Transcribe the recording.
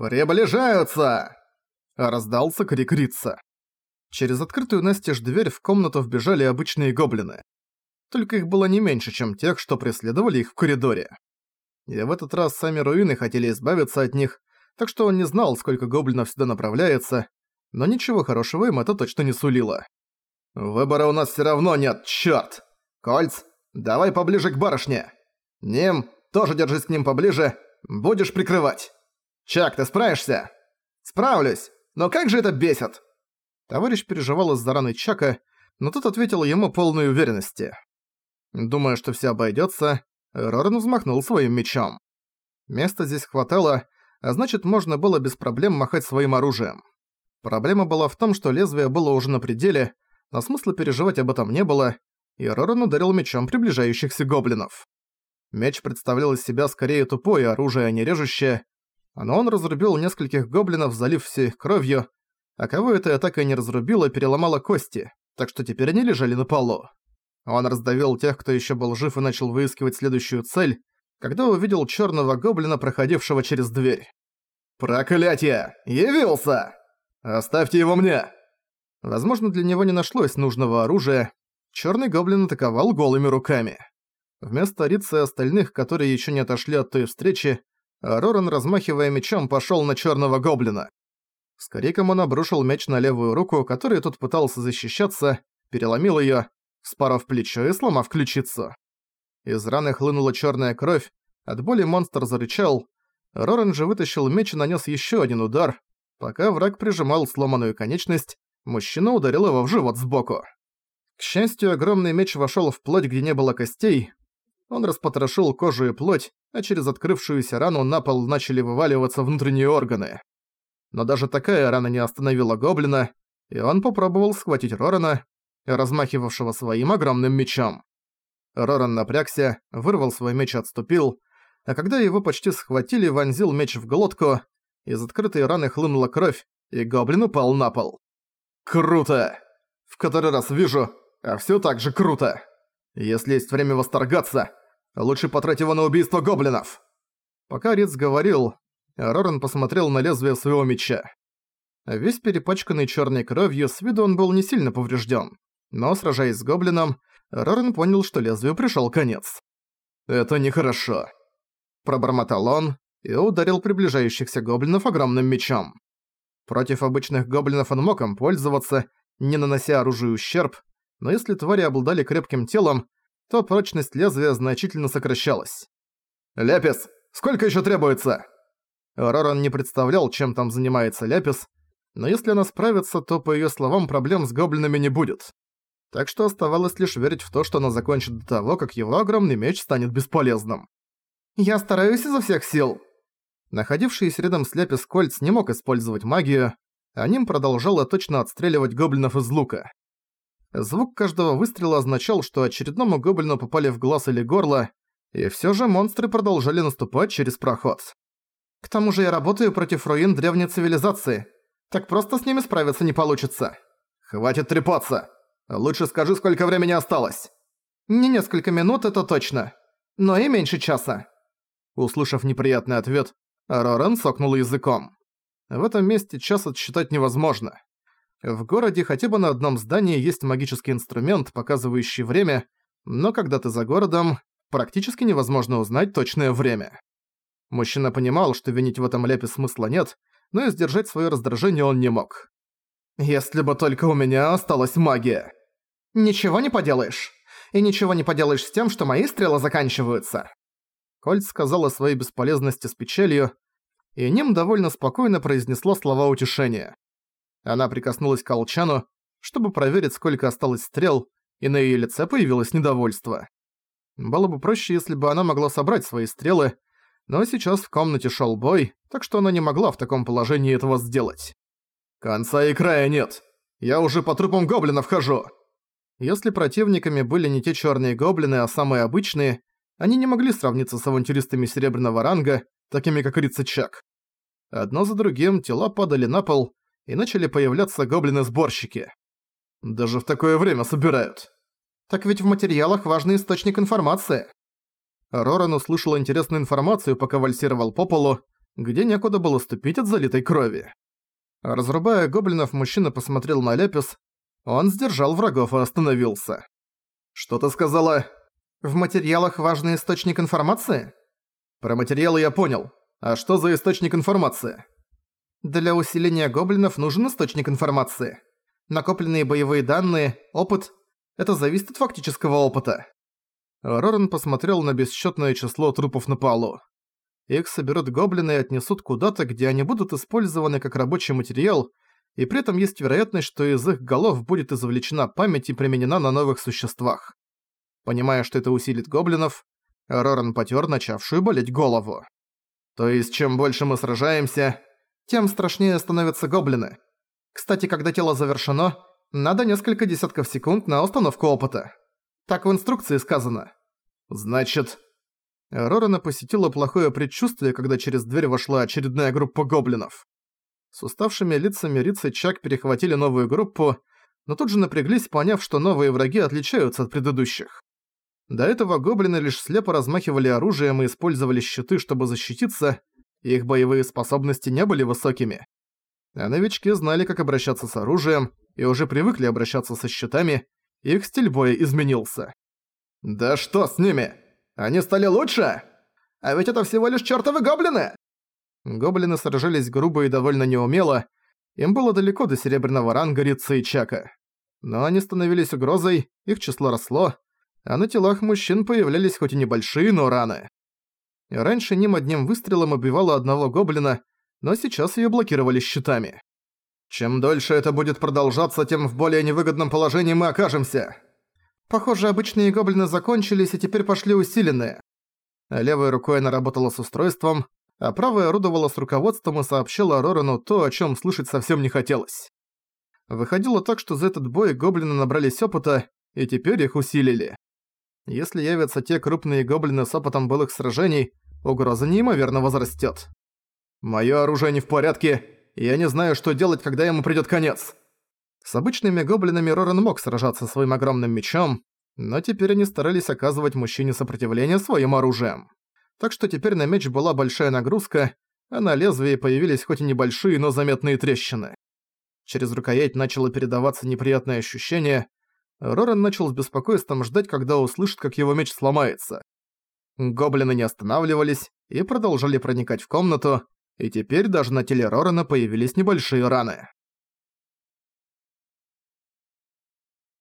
«Приближаются!» Раздался крик Рица. Через открытую настежь дверь в комнату вбежали обычные гоблины. Только их было не меньше, чем тех, что преследовали их в коридоре. И в этот раз сами руины хотели избавиться от них, так что он не знал, сколько гоблинов сюда направляется, но ничего хорошего им это точно не сулило. «Выбора у нас всё равно нет, чёрт! Кольц, давай поближе к барышне! Ним, тоже держись к ним поближе, будешь прикрывать!» «Чак, ты справишься?» «Справлюсь! Но как же это бесит!» Товарищ переживал из-за раны Чака, но тот ответил ему полной уверенности. Думая, что все обойдется, Роран взмахнул своим мечом. Места здесь хватало, а значит можно было без проблем махать своим оружием. Проблема была в том, что лезвие было уже на пределе, но смысла переживать об этом не было, и Роран ударил мечом приближающихся гоблинов. Меч представлял из себя скорее тупое оружие, а не режущее, но он разрубил нескольких гоблинов, залив все их кровью, а кого эта атака не разрубила, переломала кости, так что теперь они лежали на полу. Он раздавил тех, кто еще был жив и начал выискивать следующую цель, когда увидел черного гоблина, проходившего через дверь. «Проклятие! Явился! Оставьте его мне!» Возможно, для него не нашлось нужного оружия. Черный гоблин атаковал голыми руками. Вместо Рица и остальных, которые еще не отошли от той встречи, Роран, размахивая мечом, пошел на черного гоблина. С криком он обрушил меч на левую руку, которой тот пытался защищаться, переломил ее, спарав плечо и сломав ключицу. Из раны хлынула черная кровь, от боли монстр зарычал. Роран же вытащил меч и нанес еще один удар. Пока враг прижимал сломанную конечность, мужчина ударил его в живот сбоку. К счастью, огромный меч вошел в плоть, где не было костей. Он распотрошил кожу и плоть, а через открывшуюся рану на пол начали вываливаться внутренние органы. Но даже такая рана не остановила гоблина, и он попробовал схватить Рорана, размахивавшего своим огромным мечом. Роран напрягся, вырвал свой меч и отступил, а когда его почти схватили, вонзил меч в глотку, из открытой раны хлынула кровь, и гоблин упал на пол. «Круто! В который раз вижу, а всё так же круто! Если есть время восторгаться, лучше потрать его на убийство гоблинов!» Пока Риц говорил, Роран посмотрел на лезвие своего меча. Весь перепачканный чёрной кровью, с виду он был не сильно повреждён. Но, сражаясь с гоблином, Роран понял, что лезвию пришёл конец. «Это нехорошо», – пробормотал он и ударил приближающихся гоблинов огромным мечом. Против обычных гоблинов он мог им пользоваться, не нанося оружию ущерб, но если твари обладали крепким телом, то прочность лезвия значительно сокращалась. «Ляпис, сколько ещё требуется?» Роран не представлял, чем там занимается Ляпис, но если она справится, то, по её словам, проблем с гоблинами не будет так что оставалось лишь верить в то, что она закончит до того, как его огромный меч станет бесполезным. «Я стараюсь изо всех сил!» Находившийся рядом с Ляпис Кольц не мог использовать магию, а ним продолжало точно отстреливать гоблинов из лука. Звук каждого выстрела означал, что очередному гоблину попали в глаз или горло, и всё же монстры продолжали наступать через проход. К тому же я работаю против руин древней цивилизации. Так просто с ними справиться не получится. «Хватит трепаться!» Лучше скажи, сколько времени осталось». «Не несколько минут, это точно. Но и меньше часа». Услышав неприятный ответ, Роран сокнул языком. В этом месте час отсчитать невозможно. В городе хотя бы на одном здании есть магический инструмент, показывающий время, но когда ты за городом, практически невозможно узнать точное время. Мужчина понимал, что винить в этом ляпе смысла нет, но и сдержать свое раздражение он не мог. «Если бы только у меня осталась магия!» «Ничего не поделаешь. И ничего не поделаешь с тем, что мои стрелы заканчиваются». Кольт сказала своей бесполезности с печалью, и Ним довольно спокойно произнесла слова утешения. Она прикоснулась к Алчану, чтобы проверить, сколько осталось стрел, и на её лице появилось недовольство. Было бы проще, если бы она могла собрать свои стрелы, но сейчас в комнате шёл бой, так что она не могла в таком положении этого сделать. «Конца и края нет. Я уже по трупам гоблинов хожу!» Если противниками были не те черные гоблины, а самые обычные, они не могли сравниться с авантюристами серебряного ранга, такими как Рицачак. Одно за другим тела падали на пол, и начали появляться гоблины-сборщики. Даже в такое время собирают. Так ведь в материалах важный источник информации. Роран услышал интересную информацию, пока вальсировал по полу, где некуда было ступить от залитой крови. Разрубая гоблинов, мужчина посмотрел на Лепис. Он сдержал врагов и остановился. «Что ты сказала?» «В материалах важный источник информации?» «Про материалы я понял. А что за источник информации?» «Для усиления гоблинов нужен источник информации. Накопленные боевые данные, опыт – это зависит от фактического опыта». Роран посмотрел на бесчетное число трупов на полу. Их соберут гоблины и отнесут куда-то, где они будут использованы как рабочий материал, и при этом есть вероятность, что из их голов будет извлечена память и применена на новых существах. Понимая, что это усилит гоблинов, Роран потер начавшую болеть голову. То есть, чем больше мы сражаемся, тем страшнее становятся гоблины. Кстати, когда тело завершено, надо несколько десятков секунд на установку опыта. Так в инструкции сказано. Значит... Рорана посетила плохое предчувствие, когда через дверь вошла очередная группа гоблинов. С уставшими лицами Риц и Чак перехватили новую группу, но тут же напряглись, поняв, что новые враги отличаются от предыдущих. До этого гоблины лишь слепо размахивали оружием и использовали щиты, чтобы защититься, их боевые способности не были высокими. А новички знали, как обращаться с оружием, и уже привыкли обращаться со щитами, их стиль боя изменился. «Да что с ними? Они стали лучше? А ведь это всего лишь чертовы гоблины!» Гоблины сражались грубо и довольно неумело, им было далеко до серебряного ранга Рица и Чака. Но они становились угрозой, их число росло, а на телах мужчин появлялись хоть и небольшие, но раны. Раньше ним одним выстрелом убивала одного гоблина, но сейчас её блокировали щитами. Чем дольше это будет продолжаться, тем в более невыгодном положении мы окажемся. Похоже, обычные гоблины закончились и теперь пошли усиленные. Левой рукой она работала с устройством, а правая орудовала с руководством и сообщила Рорану то, о чём слышать совсем не хотелось. Выходило так, что за этот бой гоблины набрались опыта, и теперь их усилили. Если явятся те крупные гоблины с опытом былых сражений, угроза неимоверно возрастет. Моё оружие не в порядке, и я не знаю, что делать, когда ему придёт конец. С обычными гоблинами Роран мог сражаться своим огромным мечом, но теперь они старались оказывать мужчине сопротивление своим оружием. Так что теперь на меч была большая нагрузка, а на лезвии появились хоть и небольшие, но заметные трещины. Через рукоять начало передаваться неприятное ощущение, Роран начал с беспокойством ждать, когда услышит, как его меч сломается. Гоблины не останавливались и продолжали проникать в комнату, и теперь даже на теле Рорана появились небольшие раны.